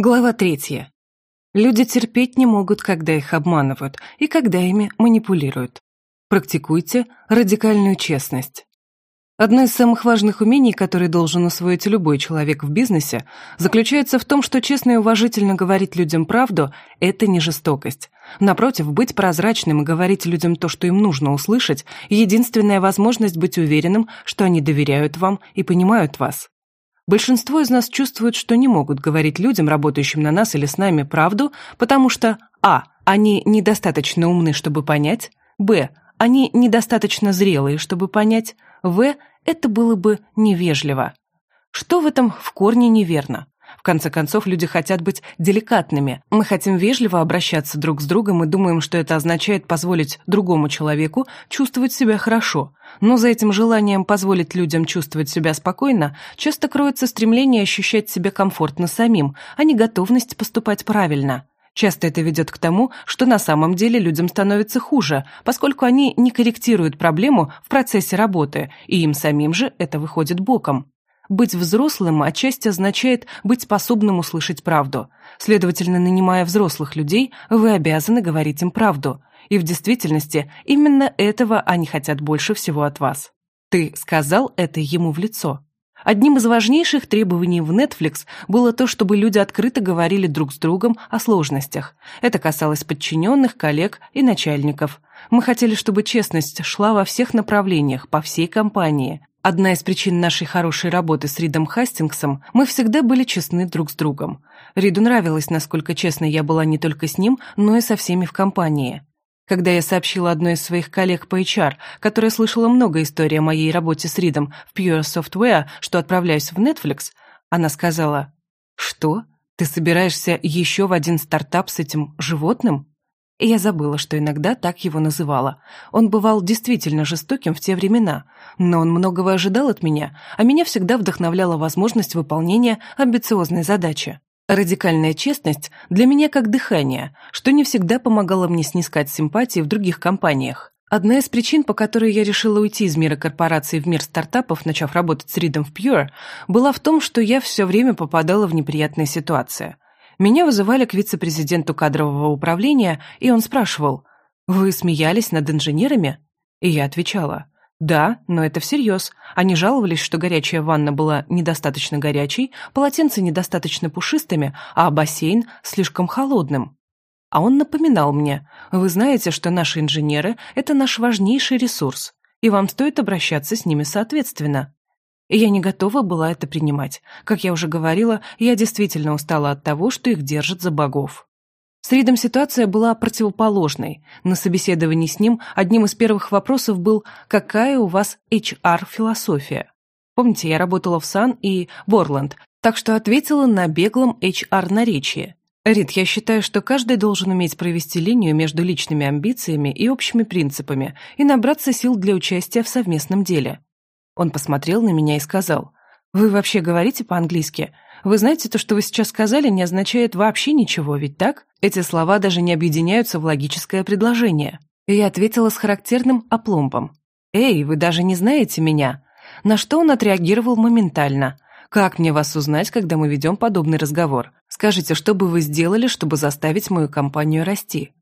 Глава третья. Люди терпеть не могут, когда их обманывают и когда ими манипулируют. Практикуйте радикальную честность. Одно из самых важных умений, которые должен усвоить любой человек в бизнесе, заключается в том, что честно и уважительно говорить людям правду – это не жестокость. Напротив, быть прозрачным и говорить людям то, что им нужно услышать – единственная возможность быть уверенным, что они доверяют вам и понимают вас. Большинство из нас чувствуют, что не могут говорить людям, работающим на нас или с нами, правду, потому что а. Они недостаточно умны, чтобы понять, б. Они недостаточно зрелые, чтобы понять, в. Это было бы невежливо. Что в этом в корне неверно? Конце концов, люди хотят быть деликатными. Мы хотим вежливо обращаться друг с другом и думаем, что это означает позволить другому человеку чувствовать себя хорошо. Но за этим желанием позволить людям чувствовать себя спокойно часто кроется стремление ощущать себя комфортно самим, а не готовность поступать правильно. Часто это ведет к тому, что на самом деле людям становится хуже, поскольку они не корректируют проблему в процессе работы, и им самим же это выходит боком. Быть взрослым отчасти означает быть способным услышать правду. Следовательно, нанимая взрослых людей, вы обязаны говорить им правду. И в действительности именно этого они хотят больше всего от вас. Ты сказал это ему в лицо. Одним из важнейших требований в Netflix было то, чтобы люди открыто говорили друг с другом о сложностях. Это касалось подчиненных, коллег и начальников. Мы хотели, чтобы честность шла во всех направлениях, по всей компании. Одна из причин нашей хорошей работы с Ридом Хастингсом – мы всегда были честны друг с другом. Риду нравилось, насколько честной я была не только с ним, но и со всеми в компании. Когда я сообщила одной из своих коллег по HR, которая слышала много историй о моей работе с Ридом в Pure Software, что отправляюсь в Netflix, она сказала «Что? Ты собираешься еще в один стартап с этим животным?» И я забыла, что иногда так его называла. Он бывал действительно жестоким в те времена, но он многого ожидал от меня, а меня всегда вдохновляла возможность выполнения амбициозной задачи. Радикальная честность для меня как дыхание, что не всегда помогало мне снискать симпатии в других компаниях. Одна из причин, по которой я решила уйти из мира корпораций в мир стартапов, начав работать с Ридом в Pure, была в том, что я все время попадала в неприятные ситуации – меня вызывали к вице-президенту кадрового управления, и он спрашивал, «Вы смеялись над инженерами?» И я отвечала, «Да, но это всерьез. Они жаловались, что горячая ванна была недостаточно горячей, полотенца недостаточно пушистыми, а бассейн слишком холодным». А он напоминал мне, «Вы знаете, что наши инженеры – это наш важнейший ресурс, и вам стоит обращаться с ними соответственно». И я не готова была это принимать. Как я уже говорила, я действительно устала от того, что их держат за богов. С Ридом ситуация была противоположной. На собеседовании с ним одним из первых вопросов был «Какая у вас HR-философия?». Помните, я работала в Сан и Борланд, так что ответила на беглом HR-наречии. Рид, я считаю, что каждый должен уметь провести линию между личными амбициями и общими принципами и набраться сил для участия в совместном деле. Он посмотрел на меня и сказал, «Вы вообще говорите по-английски? Вы знаете, то, что вы сейчас сказали, не означает вообще ничего, ведь так? Эти слова даже не объединяются в логическое предложение». И я ответила с характерным опломбом. «Эй, вы даже не знаете меня?» На что он отреагировал моментально. «Как мне вас узнать, когда мы ведем подобный разговор? Скажите, что бы вы сделали, чтобы заставить мою компанию расти?»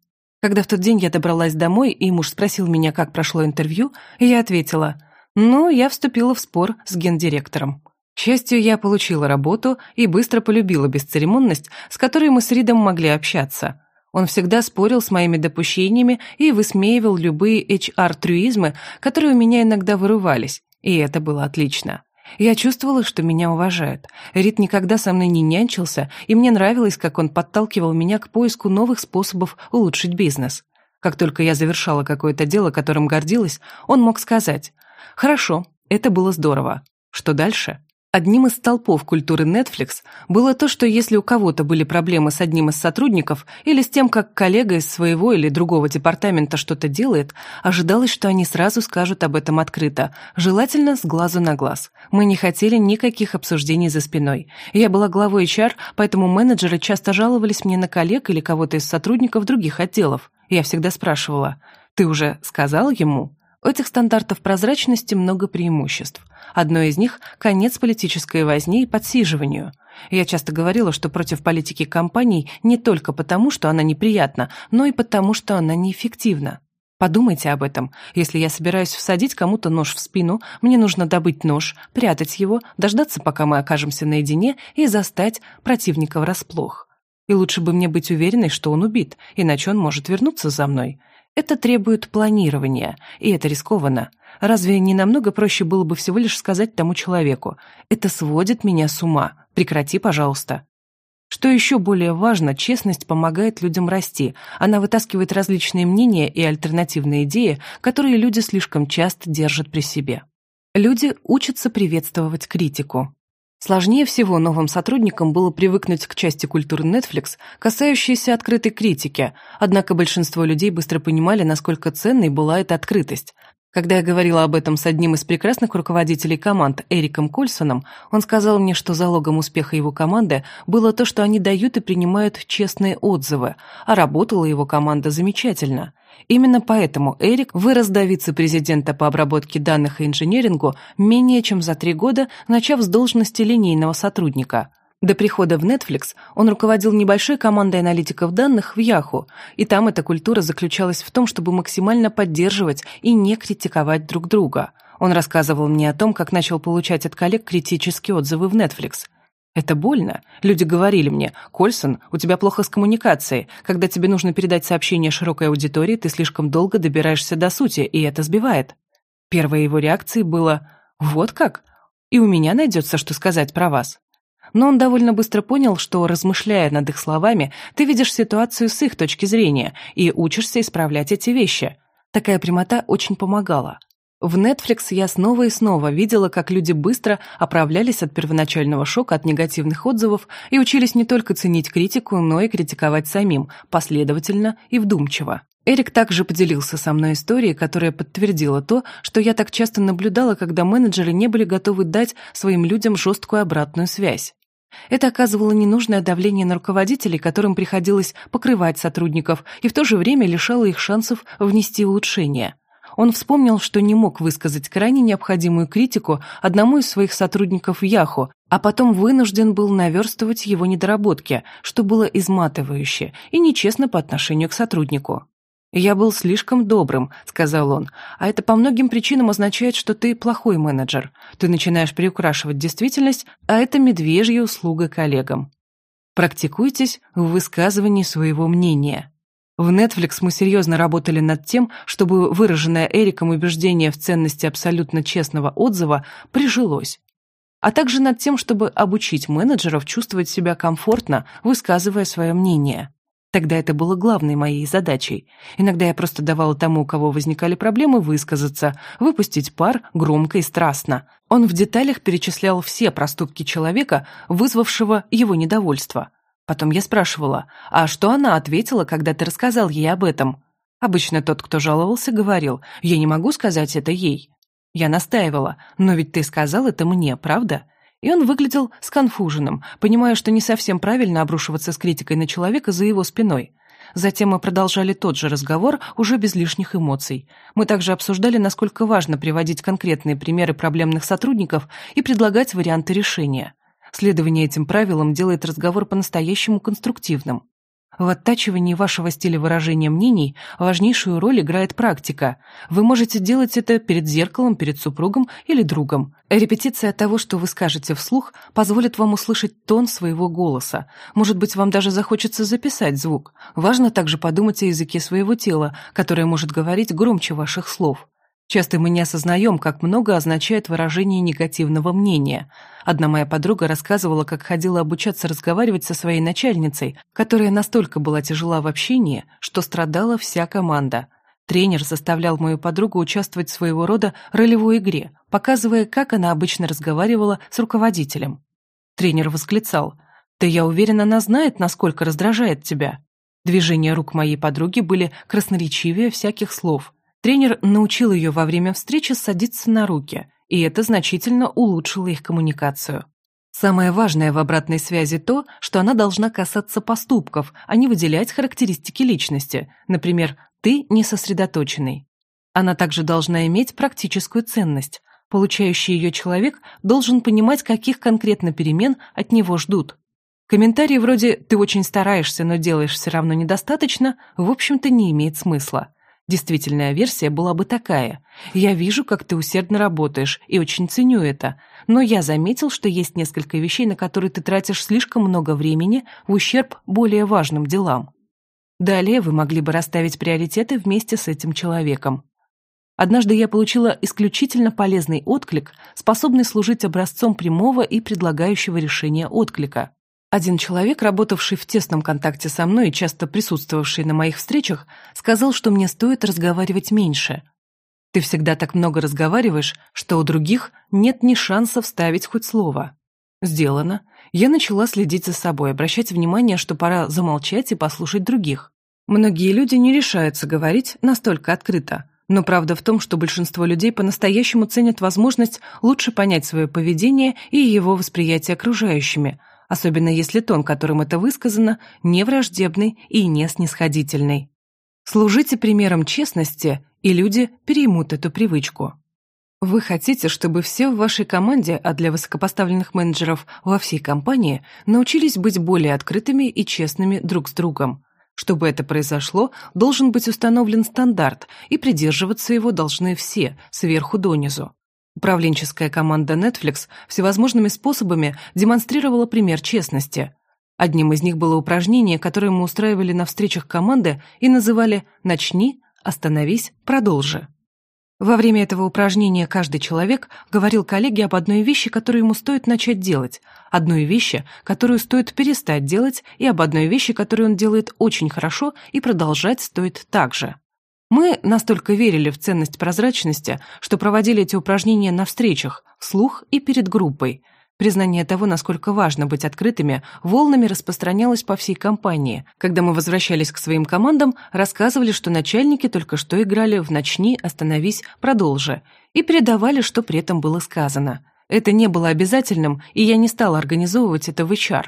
Когда в тот день я добралась домой, и муж спросил меня, как прошло интервью, я ответила – но я вступила в спор с гендиректором. К счастью, я получила работу и быстро полюбила бесцеремонность, с которой мы с Ридом могли общаться. Он всегда спорил с моими допущениями и высмеивал любые HR-трюизмы, которые у меня иногда вырывались, и это было отлично. Я чувствовала, что меня уважают. Рид никогда со мной не нянчился, и мне нравилось, как он подталкивал меня к поиску новых способов улучшить бизнес. Как только я завершала какое-то дело, которым гордилась, он мог сказать Хорошо, это было здорово. Что дальше? Одним из столпов культуры Netflix было то, что если у кого-то были проблемы с одним из сотрудников или с тем, как коллега из своего или другого департамента что-то делает, ожидалось, что они сразу скажут об этом открыто, желательно с глазу на глаз. Мы не хотели никаких обсуждений за спиной. Я была главой HR, поэтому менеджеры часто жаловались мне на коллег или кого-то из сотрудников других отделов. Я всегда спрашивала, «Ты уже сказал ему?» У этих стандартов прозрачности много преимуществ. Одно из них – конец политической возни и подсиживанию. Я часто говорила, что против политики компаний не только потому, что она неприятна, но и потому, что она неэффективна. Подумайте об этом. Если я собираюсь всадить кому-то нож в спину, мне нужно добыть нож, прятать его, дождаться, пока мы окажемся наедине, и застать противника врасплох. И лучше бы мне быть уверенной, что он убит, иначе он может вернуться за мной. Это требует планирования, и это рискованно. Разве не намного проще было бы всего лишь сказать тому человеку «Это сводит меня с ума, прекрати, пожалуйста». Что еще более важно, честность помогает людям расти. Она вытаскивает различные мнения и альтернативные идеи, которые люди слишком часто держат при себе. Люди учатся приветствовать критику. Сложнее всего новым сотрудникам было привыкнуть к части культуры Netflix, касающейся открытой критики, однако большинство людей быстро понимали, насколько ценной была эта открытость. Когда я говорила об этом с одним из прекрасных руководителей команд Эриком Кольсоном, он сказал мне, что залогом успеха его команды было то, что они дают и принимают честные отзывы, а работала его команда замечательно. Именно поэтому Эрик вырос до вице-президента по обработке данных и инженерингу менее чем за три года, начав с должности линейного сотрудника. До прихода в Netflix он руководил небольшой командой аналитиков данных в Yahoo, и там эта культура заключалась в том, чтобы максимально поддерживать и не критиковать друг друга. Он рассказывал мне о том, как начал получать от коллег критические отзывы в Netflix. Это больно. Люди говорили мне, «Кольсон, у тебя плохо с коммуникацией. Когда тебе нужно передать сообщение широкой аудитории, ты слишком долго добираешься до сути, и это сбивает». Первой его реакцией было «Вот как? И у меня найдется, что сказать про вас». Но он довольно быстро понял, что, размышляя над их словами, ты видишь ситуацию с их точки зрения и учишься исправлять эти вещи. Такая прямота очень помогала. В Netflix я снова и снова видела, как люди быстро оправлялись от первоначального шока от негативных отзывов и учились не только ценить критику, но и критиковать самим, последовательно и вдумчиво. Эрик также поделился со мной историей, которая подтвердила то, что я так часто наблюдала, когда менеджеры не были готовы дать своим людям жесткую обратную связь. Это оказывало ненужное давление на руководителей, которым приходилось покрывать сотрудников, и в то же время лишало их шансов внести улучшения. Он вспомнил, что не мог высказать крайне необходимую критику одному из своих сотрудников Яху, а потом вынужден был наверстывать его недоработки, что было изматывающе и нечестно по отношению к сотруднику. «Я был слишком добрым», — сказал он, «а это по многим причинам означает, что ты плохой менеджер. Ты начинаешь приукрашивать действительность, а это медвежья услуга коллегам». Практикуйтесь в высказывании своего мнения. В Netflix мы серьезно работали над тем, чтобы выраженное Эриком убеждение в ценности абсолютно честного отзыва прижилось а также над тем, чтобы обучить менеджеров чувствовать себя комфортно, высказывая свое мнение. Тогда это было главной моей задачей. Иногда я просто давала тому, у кого возникали проблемы, высказаться, выпустить пар громко и страстно. Он в деталях перечислял все проступки человека, вызвавшего его недовольство. Потом я спрашивала, а что она ответила, когда ты рассказал ей об этом? Обычно тот, кто жаловался, говорил, я не могу сказать это ей. Я настаивала, но ведь ты сказал это мне, правда? И он выглядел сконфуженным, понимая, что не совсем правильно обрушиваться с критикой на человека за его спиной. Затем мы продолжали тот же разговор, уже без лишних эмоций. Мы также обсуждали, насколько важно приводить конкретные примеры проблемных сотрудников и предлагать варианты решения. Следование этим правилам делает разговор по-настоящему конструктивным. В оттачивании вашего стиля выражения мнений важнейшую роль играет практика. Вы можете делать это перед зеркалом, перед супругом или другом. Репетиция того, что вы скажете вслух, позволит вам услышать тон своего голоса. Может быть, вам даже захочется записать звук. Важно также подумать о языке своего тела, которое может говорить громче ваших слов. Часто мы не осознаем, как много означает выражение негативного мнения. Одна моя подруга рассказывала, как ходила обучаться разговаривать со своей начальницей, которая настолько была тяжела в общении, что страдала вся команда. Тренер заставлял мою подругу участвовать в своего рода ролевой игре, показывая, как она обычно разговаривала с руководителем. Тренер восклицал «Да я уверен, она знает, насколько раздражает тебя». Движения рук моей подруги были красноречивее всяких слов – Тренер научил ее во время встречи садиться на руки, и это значительно улучшило их коммуникацию. Самое важное в обратной связи то, что она должна касаться поступков, а не выделять характеристики личности, например, «ты не сосредоточенный». Она также должна иметь практическую ценность. Получающий ее человек должен понимать, каких конкретно перемен от него ждут. Комментарии вроде «ты очень стараешься, но делаешь все равно недостаточно» в общем-то не имеет смысла. Действительная версия была бы такая. «Я вижу, как ты усердно работаешь, и очень ценю это, но я заметил, что есть несколько вещей, на которые ты тратишь слишком много времени в ущерб более важным делам». Далее вы могли бы расставить приоритеты вместе с этим человеком. Однажды я получила исключительно полезный отклик, способный служить образцом прямого и предлагающего решения отклика. Один человек, работавший в тесном контакте со мной и часто присутствовавший на моих встречах, сказал, что мне стоит разговаривать меньше. Ты всегда так много разговариваешь, что у других нет ни шанса вставить хоть слово. Сделано. Я начала следить за собой, обращать внимание, что пора замолчать и послушать других. Многие люди не решаются говорить настолько открыто. Но правда в том, что большинство людей по-настоящему ценят возможность лучше понять свое поведение и его восприятие окружающими – особенно если тон, которым это высказано, не враждебный и не снисходительный. Служите примером честности, и люди переймут эту привычку. Вы хотите, чтобы все в вашей команде, а для высокопоставленных менеджеров во всей компании, научились быть более открытыми и честными друг с другом. Чтобы это произошло, должен быть установлен стандарт, и придерживаться его должны все, сверху донизу. Управленческая команда Netflix всевозможными способами демонстрировала пример честности. Одним из них было упражнение, которое мы устраивали на встречах команды и называли «Начни, остановись, продолжи». Во время этого упражнения каждый человек говорил коллеге об одной вещи, которую ему стоит начать делать, одной вещи, которую стоит перестать делать, и об одной вещи, которую он делает очень хорошо и продолжать стоит так же. Мы настолько верили в ценность прозрачности, что проводили эти упражнения на встречах, вслух и перед группой. Признание того, насколько важно быть открытыми, волнами распространялось по всей компании. Когда мы возвращались к своим командам, рассказывали, что начальники только что играли в «Начни, остановись, продолжи» и передавали, что при этом было сказано. Это не было обязательным, и я не стала организовывать это в HR.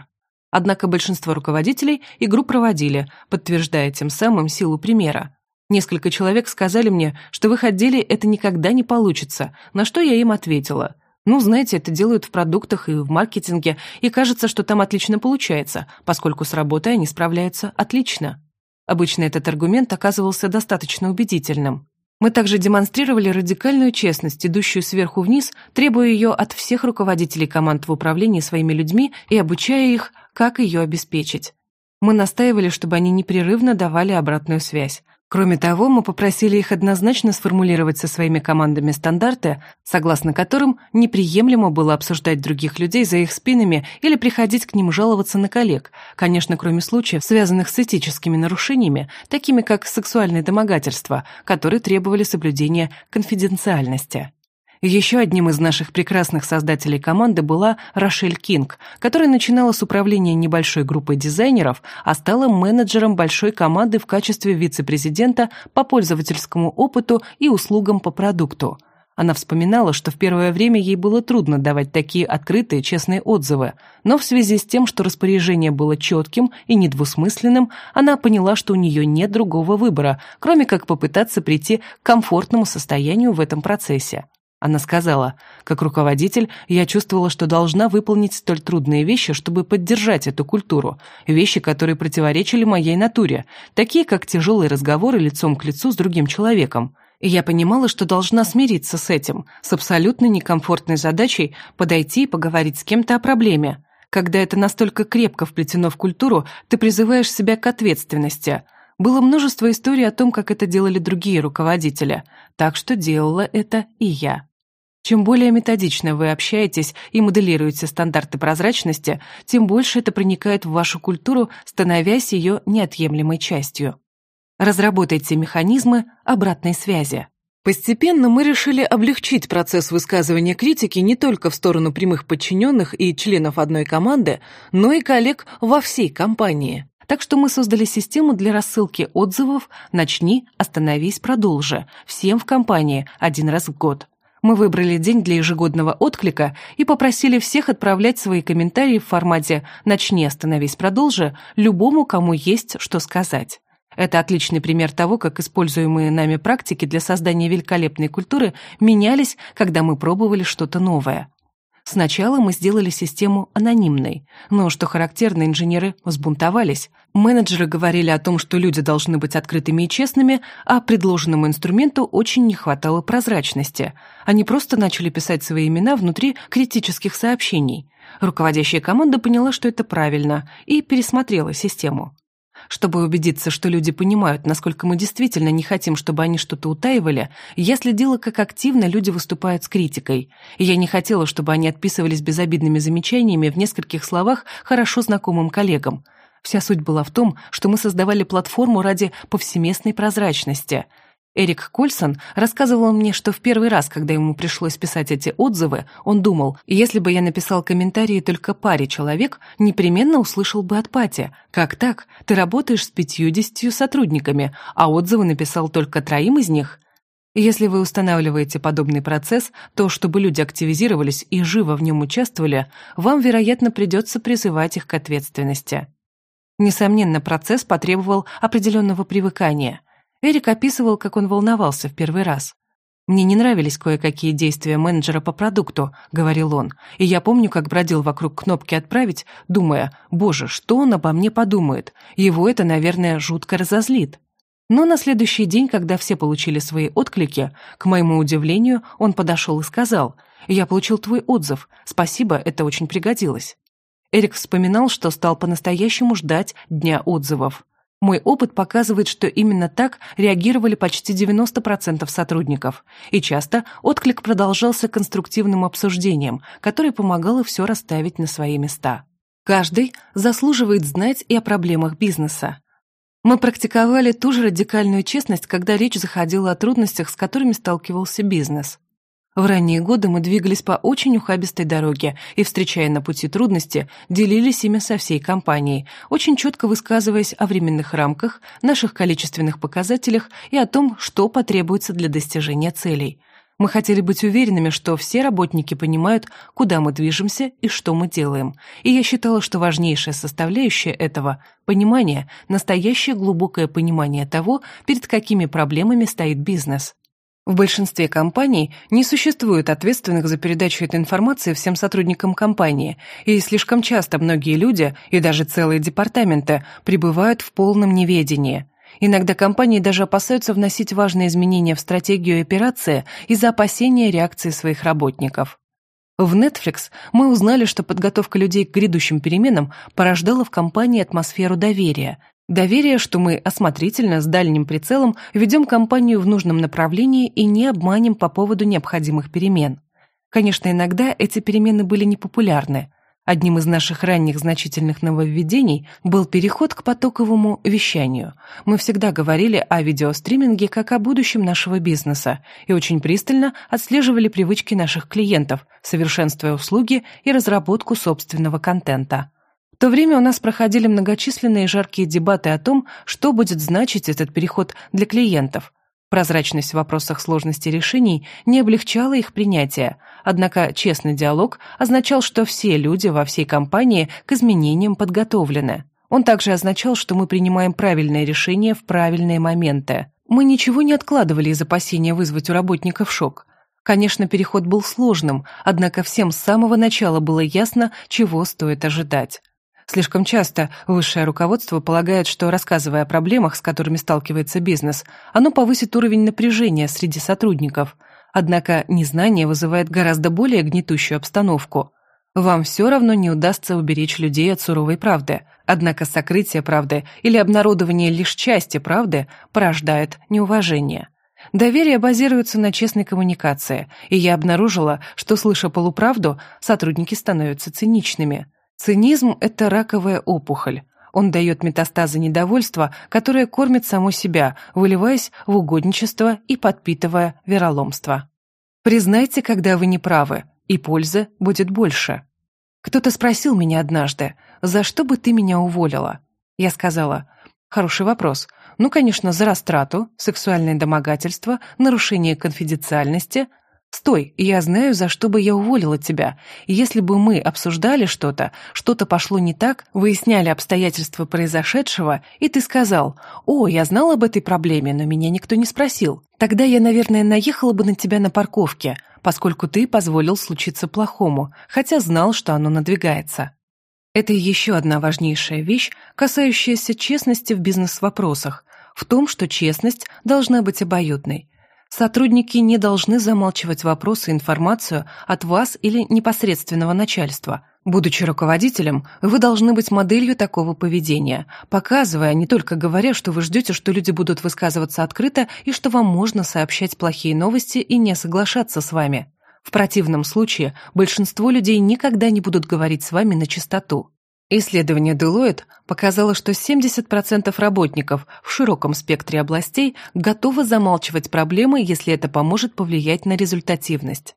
Однако большинство руководителей игру проводили, подтверждая тем самым силу примера. Несколько человек сказали мне, что в их отделе это никогда не получится, на что я им ответила. Ну, знаете, это делают в продуктах и в маркетинге, и кажется, что там отлично получается, поскольку с работой они справляются отлично. Обычно этот аргумент оказывался достаточно убедительным. Мы также демонстрировали радикальную честность, идущую сверху вниз, требуя ее от всех руководителей команд в управлении своими людьми и обучая их, как ее обеспечить. Мы настаивали, чтобы они непрерывно давали обратную связь. Кроме того, мы попросили их однозначно сформулировать со своими командами стандарты, согласно которым неприемлемо было обсуждать других людей за их спинами или приходить к ним жаловаться на коллег, конечно, кроме случаев, связанных с этическими нарушениями, такими как сексуальное домогательство, которые требовали соблюдения конфиденциальности. Еще одним из наших прекрасных создателей команды была Рошель Кинг, которая начинала с управления небольшой группой дизайнеров, а стала менеджером большой команды в качестве вице-президента по пользовательскому опыту и услугам по продукту. Она вспоминала, что в первое время ей было трудно давать такие открытые, честные отзывы, но в связи с тем, что распоряжение было четким и недвусмысленным, она поняла, что у нее нет другого выбора, кроме как попытаться прийти к комфортному состоянию в этом процессе. Она сказала, как руководитель, я чувствовала, что должна выполнить столь трудные вещи, чтобы поддержать эту культуру, вещи, которые противоречили моей натуре, такие как тяжелые разговоры лицом к лицу с другим человеком. И я понимала, что должна смириться с этим, с абсолютно некомфортной задачей подойти и поговорить с кем-то о проблеме. Когда это настолько крепко вплетено в культуру, ты призываешь себя к ответственности – было множество историй о том, как это делали другие руководители, так что делала это и я. Чем более методично вы общаетесь и моделируете стандарты прозрачности, тем больше это проникает в вашу культуру, становясь ее неотъемлемой частью. Разработайте механизмы обратной связи. Постепенно мы решили облегчить процесс высказывания критики не только в сторону прямых подчиненных и членов одной команды, но и коллег во всей компании. Так что мы создали систему для рассылки отзывов «Начни, остановись, продолжи» всем в компании один раз в год. Мы выбрали день для ежегодного отклика и попросили всех отправлять свои комментарии в формате «Начни, остановись, продолжи» любому, кому есть что сказать. Это отличный пример того, как используемые нами практики для создания великолепной культуры менялись, когда мы пробовали что-то новое. Сначала мы сделали систему анонимной, но, что характерно, инженеры взбунтовались. Менеджеры говорили о том, что люди должны быть открытыми и честными, а предложенному инструменту очень не хватало прозрачности. Они просто начали писать свои имена внутри критических сообщений. Руководящая команда поняла, что это правильно, и пересмотрела систему. Чтобы убедиться, что люди понимают, насколько мы действительно не хотим, чтобы они что-то утаивали, я следила, как активно люди выступают с критикой. И я не хотела, чтобы они отписывались безобидными замечаниями в нескольких словах хорошо знакомым коллегам. Вся суть была в том, что мы создавали платформу ради повсеместной прозрачности – Эрик Кольсон рассказывал мне, что в первый раз, когда ему пришлось писать эти отзывы, он думал, если бы я написал комментарии только паре человек, непременно услышал бы от Пати. «Как так? Ты работаешь с пятьюдесятью сотрудниками, а отзывы написал только троим из них?» Если вы устанавливаете подобный процесс, то, чтобы люди активизировались и живо в нем участвовали, вам, вероятно, придется призывать их к ответственности. Несомненно, процесс потребовал определенного привыкания – Эрик описывал, как он волновался в первый раз. «Мне не нравились кое-какие действия менеджера по продукту», — говорил он, и я помню, как бродил вокруг кнопки «Отправить», думая, «Боже, что он обо мне подумает? Его это, наверное, жутко разозлит». Но на следующий день, когда все получили свои отклики, к моему удивлению, он подошел и сказал, «Я получил твой отзыв, спасибо, это очень пригодилось». Эрик вспоминал, что стал по-настоящему ждать дня отзывов. Мой опыт показывает, что именно так реагировали почти 90% сотрудников, и часто отклик продолжался конструктивным обсуждением, которое помогало все расставить на свои места. Каждый заслуживает знать и о проблемах бизнеса. Мы практиковали ту же радикальную честность, когда речь заходила о трудностях, с которыми сталкивался бизнес. В ранние годы мы двигались по очень ухабистой дороге и, встречая на пути трудности, делились ими со всей компанией, очень четко высказываясь о временных рамках, наших количественных показателях и о том, что потребуется для достижения целей. Мы хотели быть уверенными, что все работники понимают, куда мы движемся и что мы делаем. И я считала, что важнейшая составляющая этого – понимание, настоящее глубокое понимание того, перед какими проблемами стоит бизнес. В большинстве компаний не существует ответственных за передачу этой информации всем сотрудникам компании, и слишком часто многие люди и даже целые департаменты пребывают в полном неведении. Иногда компании даже опасаются вносить важные изменения в стратегию операции из-за опасения реакции своих работников. В Netflix мы узнали, что подготовка людей к грядущим переменам порождала в компании атмосферу доверия, Доверие, что мы осмотрительно, с дальним прицелом, ведем компанию в нужном направлении и не обманем по поводу необходимых перемен. Конечно, иногда эти перемены были непопулярны. Одним из наших ранних значительных нововведений был переход к потоковому вещанию. Мы всегда говорили о видеостриминге как о будущем нашего бизнеса и очень пристально отслеживали привычки наших клиентов, совершенствуя услуги и разработку собственного контента. В то время у нас проходили многочисленные жаркие дебаты о том, что будет значить этот переход для клиентов. Прозрачность в вопросах сложности решений не облегчала их принятие, однако честный диалог означал, что все люди во всей компании к изменениям подготовлены. Он также означал, что мы принимаем правильные решения в правильные моменты. Мы ничего не откладывали из опасения вызвать у работников шок. Конечно, переход был сложным, однако всем с самого начала было ясно, чего стоит ожидать. Слишком часто высшее руководство полагает, что, рассказывая о проблемах, с которыми сталкивается бизнес, оно повысит уровень напряжения среди сотрудников. Однако незнание вызывает гораздо более гнетущую обстановку. Вам все равно не удастся уберечь людей от суровой правды. Однако сокрытие правды или обнародование лишь части правды порождает неуважение. Доверие базируется на честной коммуникации, и я обнаружила, что, слыша полуправду, сотрудники становятся циничными – Цинизм – это раковая опухоль. Он дает метастазы недовольства, которое кормит само себя, выливаясь в угодничество и подпитывая вероломство. Признайте, когда вы не правы, и пользы будет больше. Кто-то спросил меня однажды, за что бы ты меня уволила? Я сказала, хороший вопрос. Ну, конечно, за растрату, сексуальное домогательство, нарушение конфиденциальности. «Стой, я знаю, за что бы я уволила тебя. Если бы мы обсуждали что-то, что-то пошло не так, выясняли обстоятельства произошедшего, и ты сказал, «О, я знал об этой проблеме, но меня никто не спросил», тогда я, наверное, наехала бы на тебя на парковке, поскольку ты позволил случиться плохому, хотя знал, что оно надвигается». Это еще одна важнейшая вещь, касающаяся честности в бизнес-вопросах, в том, что честность должна быть обоюдной. Сотрудники не должны замалчивать вопросы и информацию от вас или непосредственного начальства. Будучи руководителем, вы должны быть моделью такого поведения, показывая, не только говоря, что вы ждете, что люди будут высказываться открыто и что вам можно сообщать плохие новости и не соглашаться с вами. В противном случае большинство людей никогда не будут говорить с вами на чистоту. Исследование Deloitte показало, что 70% работников в широком спектре областей готовы замалчивать проблемы, если это поможет повлиять на результативность.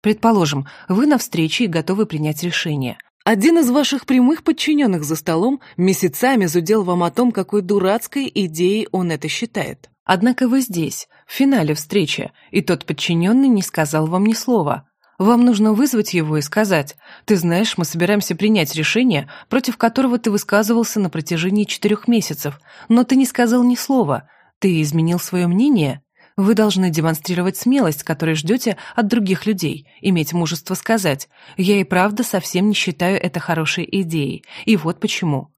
Предположим, вы на встрече и готовы принять решение. Один из ваших прямых подчиненных за столом месяцами зудел вам о том, какой дурацкой идеей он это считает. Однако вы здесь, в финале встречи, и тот подчиненный не сказал вам ни слова. Вам нужно вызвать его и сказать, «Ты знаешь, мы собираемся принять решение, против которого ты высказывался на протяжении четырех месяцев, но ты не сказал ни слова. Ты изменил свое мнение?» Вы должны демонстрировать смелость, которой ждете от других людей, иметь мужество сказать «Я и правда совсем не считаю это хорошей идеей, и вот почему».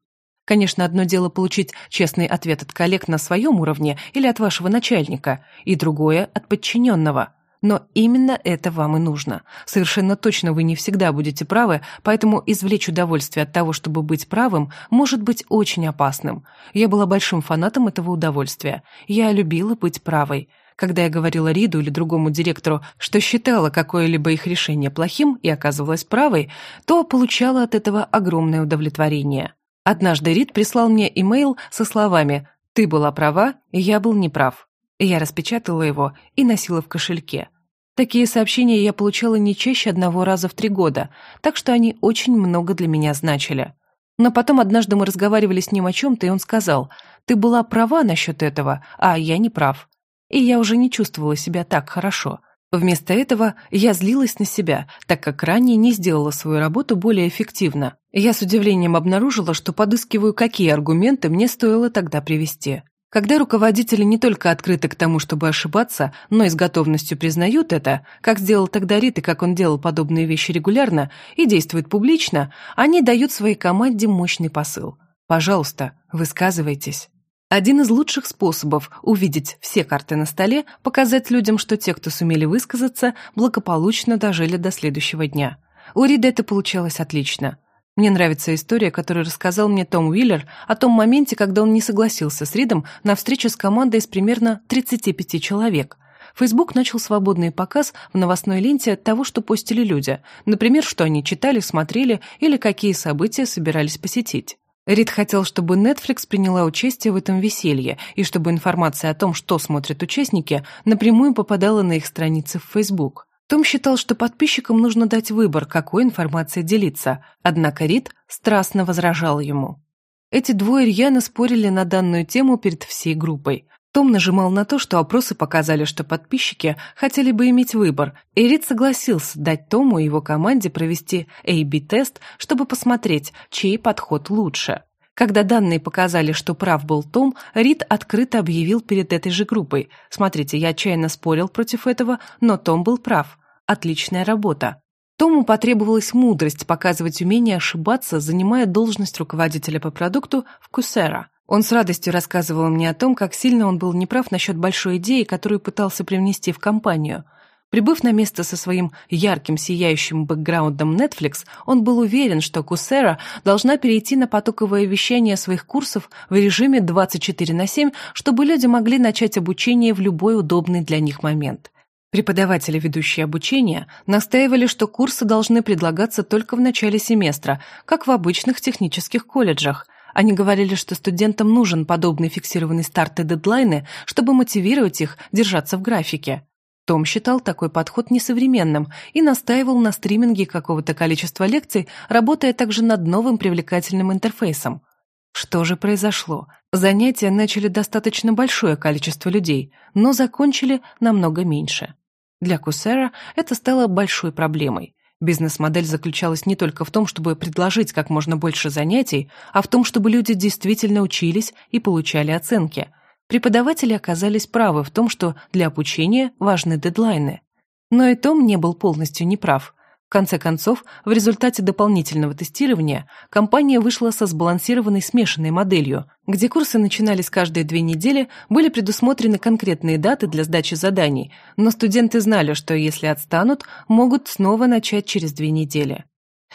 Конечно, одно дело получить честный ответ от коллег на своем уровне или от вашего начальника, и другое – от подчиненного – но именно это вам и нужно. Совершенно точно вы не всегда будете правы, поэтому извлечь удовольствие от того, чтобы быть правым, может быть очень опасным. Я была большим фанатом этого удовольствия. Я любила быть правой. Когда я говорила Риду или другому директору, что считала какое-либо их решение плохим и оказывалась правой, то получала от этого огромное удовлетворение. Однажды Рид прислал мне имейл со словами «Ты была права, я был неправ». Я распечатала его и носила в кошельке. Такие сообщения я получала не чаще одного раза в три года, так что они очень много для меня значили. Но потом однажды мы разговаривали с ним о чем-то, и он сказал, «Ты была права насчет этого, а я не прав». И я уже не чувствовала себя так хорошо. Вместо этого я злилась на себя, так как ранее не сделала свою работу более эффективно. Я с удивлением обнаружила, что подыскиваю, какие аргументы мне стоило тогда привести. Когда руководители не только открыты к тому, чтобы ошибаться, но и с готовностью признают это, как сделал тогда Рит и как он делал подобные вещи регулярно и действует публично, они дают своей команде мощный посыл. Пожалуйста, высказывайтесь. Один из лучших способов увидеть все карты на столе – показать людям, что те, кто сумели высказаться, благополучно дожили до следующего дня. У Рида это получалось отлично – мне нравится история, которую рассказал мне Том Уиллер о том моменте, когда он не согласился с Ридом на встречу с командой из примерно 35 человек. Facebook начал свободный показ в новостной ленте того, что постили люди, например, что они читали, смотрели или какие события собирались посетить. Рид хотел, чтобы Netflix приняла участие в этом веселье и чтобы информация о том, что смотрят участники, напрямую попадала на их страницы в Facebook. Том считал, что подписчикам нужно дать выбор, какой информацией делиться, однако Рид страстно возражал ему. Эти двое рьяно спорили на данную тему перед всей группой. Том нажимал на то, что опросы показали, что подписчики хотели бы иметь выбор, и Рид согласился дать Тому и его команде провести A-B-тест, чтобы посмотреть, чей подход лучше. Когда данные показали, что прав был Том, Рид открыто объявил перед этой же группой. «Смотрите, я отчаянно спорил против этого, но Том был прав. Отличная работа. Тому потребовалась мудрость показывать умение ошибаться, занимая должность руководителя по продукту в Кусера. Он с радостью рассказывал мне о том, как сильно он был неправ насчет большой идеи, которую пытался привнести в компанию. Прибыв на место со своим ярким сияющим бэкграундом Netflix, он был уверен, что Кусера должна перейти на потоковое вещание своих курсов в режиме 24 на 7, чтобы люди могли начать обучение в любой удобный для них момент. Преподаватели, ведущие обучение, настаивали, что курсы должны предлагаться только в начале семестра, как в обычных технических колледжах. Они говорили, что студентам нужен подобный фиксированный старт и дедлайны, чтобы мотивировать их держаться в графике. Том считал такой подход несовременным и настаивал на стриминге какого-то количества лекций, работая также над новым привлекательным интерфейсом. Что же произошло? Занятия начали достаточно большое количество людей, но закончили намного меньше. Для Кусера это стало большой проблемой. Бизнес-модель заключалась не только в том, чтобы предложить как можно больше занятий, а в том, чтобы люди действительно учились и получали оценки. Преподаватели оказались правы в том, что для обучения важны дедлайны. Но и Том не был полностью неправ. Конце концов, в результате дополнительного тестирования компания вышла со сбалансированной смешанной моделью, где курсы начинались каждые две недели, были предусмотрены конкретные даты для сдачи заданий, но студенты знали, что если отстанут, могут снова начать через две недели.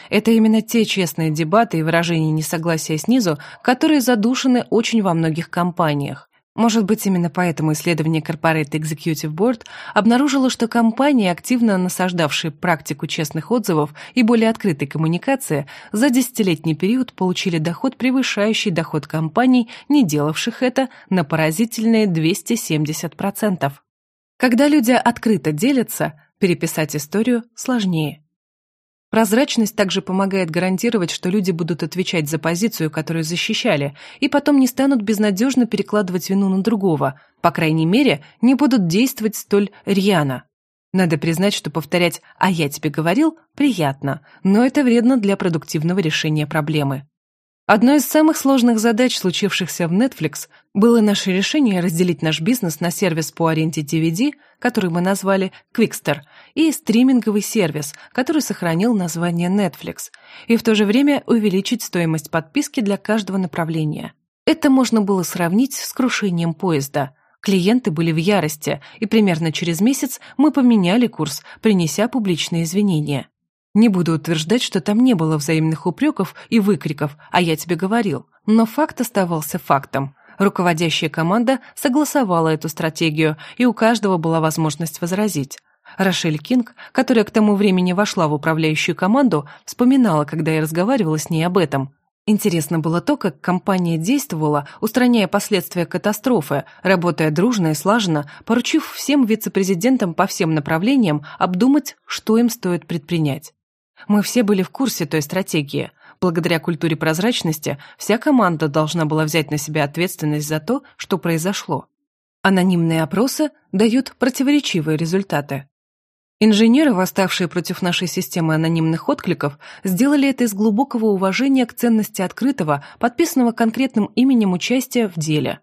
Это именно те честные дебаты и выражения несогласия снизу, которые задушены очень во многих компаниях. Может быть, именно поэтому исследование Corporate Executive Board обнаружило, что компании, активно насаждавшие практику честных отзывов и более открытой коммуникации, за десятилетний период получили доход, превышающий доход компаний, не делавших это, на поразительные 270%. Когда люди открыто делятся, переписать историю сложнее. Прозрачность также помогает гарантировать, что люди будут отвечать за позицию, которую защищали, и потом не станут безнадежно перекладывать вину на другого, по крайней мере, не будут действовать столь рьяно. Надо признать, что повторять «а я тебе говорил» приятно, но это вредно для продуктивного решения проблемы. Одной из самых сложных задач, случившихся в Netflix, было наше решение разделить наш бизнес на сервис по аренде DVD, который мы назвали Quickster, и стриминговый сервис, который сохранил название Netflix, и в то же время увеличить стоимость подписки для каждого направления. Это можно было сравнить с крушением поезда. Клиенты были в ярости, и примерно через месяц мы поменяли курс, принеся публичные извинения. Не буду утверждать, что там не было взаимных упреков и выкриков, а я тебе говорил. Но факт оставался фактом. Руководящая команда согласовала эту стратегию, и у каждого была возможность возразить. Рошель Кинг, которая к тому времени вошла в управляющую команду, вспоминала, когда я разговаривала с ней об этом. Интересно было то, как компания действовала, устраняя последствия катастрофы, работая дружно и слаженно, поручив всем вице-президентам по всем направлениям обдумать, что им стоит предпринять. Мы все были в курсе той стратегии. Благодаря культуре прозрачности вся команда должна была взять на себя ответственность за то, что произошло. Анонимные опросы дают противоречивые результаты. Инженеры, восставшие против нашей системы анонимных откликов, сделали это из глубокого уважения к ценности открытого, подписанного конкретным именем участия в деле.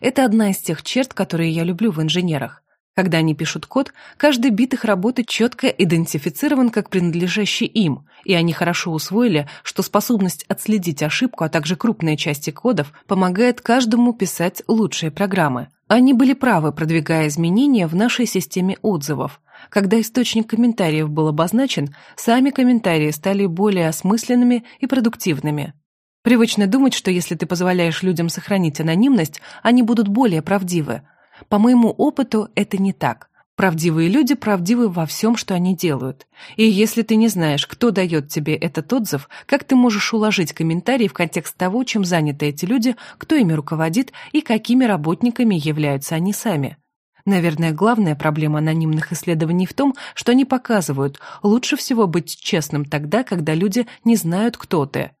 Это одна из тех черт, которые я люблю в инженерах. Когда они пишут код, каждый бит их работы четко идентифицирован как принадлежащий им, и они хорошо усвоили, что способность отследить ошибку, а также крупные части кодов помогает каждому писать лучшие программы. Они были правы, продвигая изменения в нашей системе отзывов. Когда источник комментариев был обозначен, сами комментарии стали более осмысленными и продуктивными. Привычно думать, что если ты позволяешь людям сохранить анонимность, они будут более правдивы – по моему опыту это не так. Правдивые люди правдивы во всем, что они делают. И если ты не знаешь, кто дает тебе этот отзыв, как ты можешь уложить комментарий в контекст того, чем заняты эти люди, кто ими руководит и какими работниками являются они сами? Наверное, главная проблема анонимных исследований в том, что они показывают, лучше всего быть честным тогда, когда люди не знают, кто ты.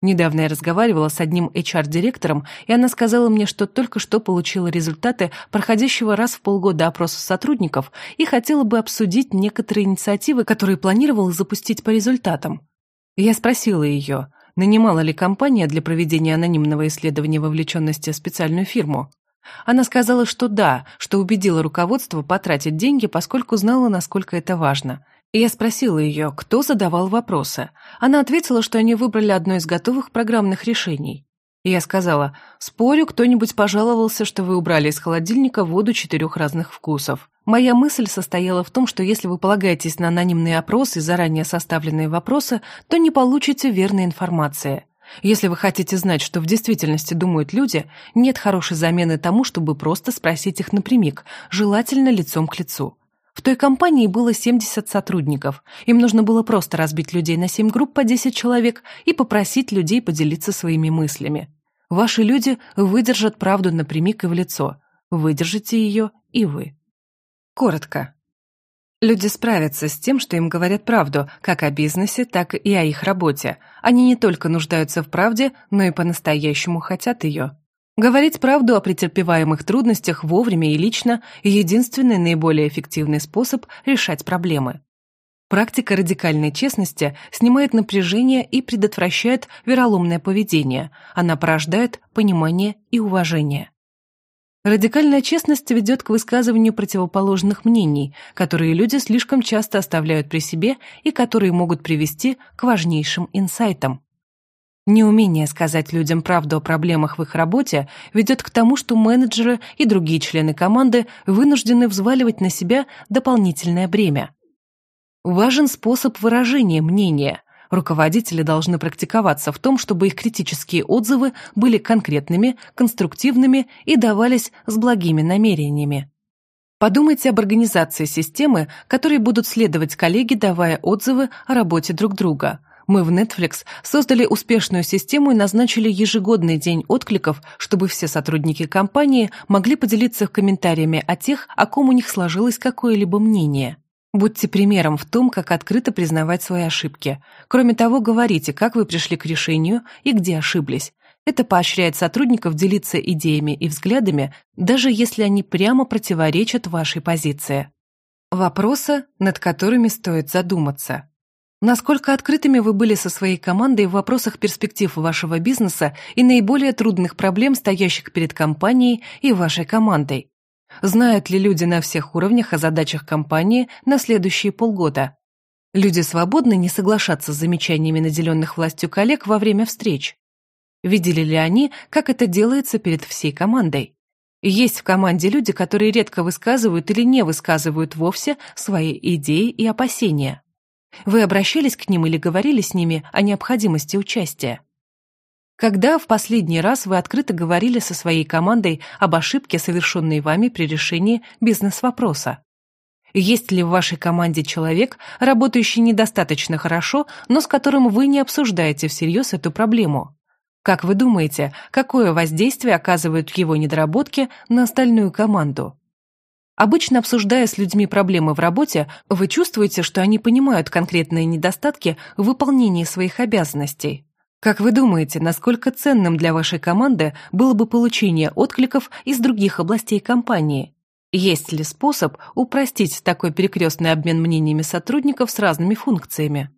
Недавно я разговаривала с одним HR-директором, и она сказала мне, что только что получила результаты проходящего раз в полгода опроса сотрудников и хотела бы обсудить некоторые инициативы, которые планировала запустить по результатам. Я спросила ее, нанимала ли компания для проведения анонимного исследования вовлеченности специальную фирму. Она сказала, что да, что убедила руководство потратить деньги, поскольку знала, насколько это важно – я спросила ее, кто задавал вопросы. Она ответила, что они выбрали одно из готовых программных решений. Я сказала, спорю, кто-нибудь пожаловался, что вы убрали из холодильника воду четырех разных вкусов. Моя мысль состояла в том, что если вы полагаетесь на анонимные опросы и заранее составленные вопросы, то не получите верной информации. Если вы хотите знать, что в действительности думают люди, нет хорошей замены тому, чтобы просто спросить их напрямик, желательно лицом к лицу. В той компании было 70 сотрудников. Им нужно было просто разбить людей на 7 групп по 10 человек и попросить людей поделиться своими мыслями. Ваши люди выдержат правду напрямик и в лицо. Выдержите ее и вы. Коротко. Люди справятся с тем, что им говорят правду, как о бизнесе, так и о их работе. Они не только нуждаются в правде, но и по-настоящему хотят ее. Говорить правду о претерпеваемых трудностях вовремя и лично – единственный наиболее эффективный способ решать проблемы. Практика радикальной честности снимает напряжение и предотвращает вероломное поведение. Она порождает понимание и уважение. Радикальная честность ведет к высказыванию противоположных мнений, которые люди слишком часто оставляют при себе и которые могут привести к важнейшим инсайтам. Неумение сказать людям правду о проблемах в их работе ведет к тому, что менеджеры и другие члены команды вынуждены взваливать на себя дополнительное бремя. Важен способ выражения мнения. Руководители должны практиковаться в том, чтобы их критические отзывы были конкретными, конструктивными и давались с благими намерениями. Подумайте об организации системы, которой будут следовать коллеги, давая отзывы о работе друг друга. Мы в Netflix создали успешную систему и назначили ежегодный день откликов, чтобы все сотрудники компании могли поделиться комментариями о тех, о ком у них сложилось какое-либо мнение. Будьте примером в том, как открыто признавать свои ошибки. Кроме того, говорите, как вы пришли к решению и где ошиблись. Это поощряет сотрудников делиться идеями и взглядами, даже если они прямо противоречат вашей позиции. Вопросы, над которыми стоит задуматься. Насколько открытыми вы были со своей командой в вопросах перспектив вашего бизнеса и наиболее трудных проблем, стоящих перед компанией и вашей командой? Знают ли люди на всех уровнях о задачах компании на следующие полгода? Люди свободны не соглашаться с замечаниями наделенных властью коллег во время встреч. Видели ли они, как это делается перед всей командой? Есть в команде люди, которые редко высказывают или не высказывают вовсе свои идеи и опасения. Вы обращались к ним или говорили с ними о необходимости участия? Когда в последний раз вы открыто говорили со своей командой об ошибке, совершенной вами при решении бизнес-вопроса? Есть ли в вашей команде человек, работающий недостаточно хорошо, но с которым вы не обсуждаете всерьез эту проблему? Как вы думаете, какое воздействие оказывают его недоработки на остальную команду? Обычно обсуждая с людьми проблемы в работе, вы чувствуете, что они понимают конкретные недостатки в выполнении своих обязанностей. Как вы думаете, насколько ценным для вашей команды было бы получение откликов из других областей компании? Есть ли способ упростить такой перекрестный обмен мнениями сотрудников с разными функциями?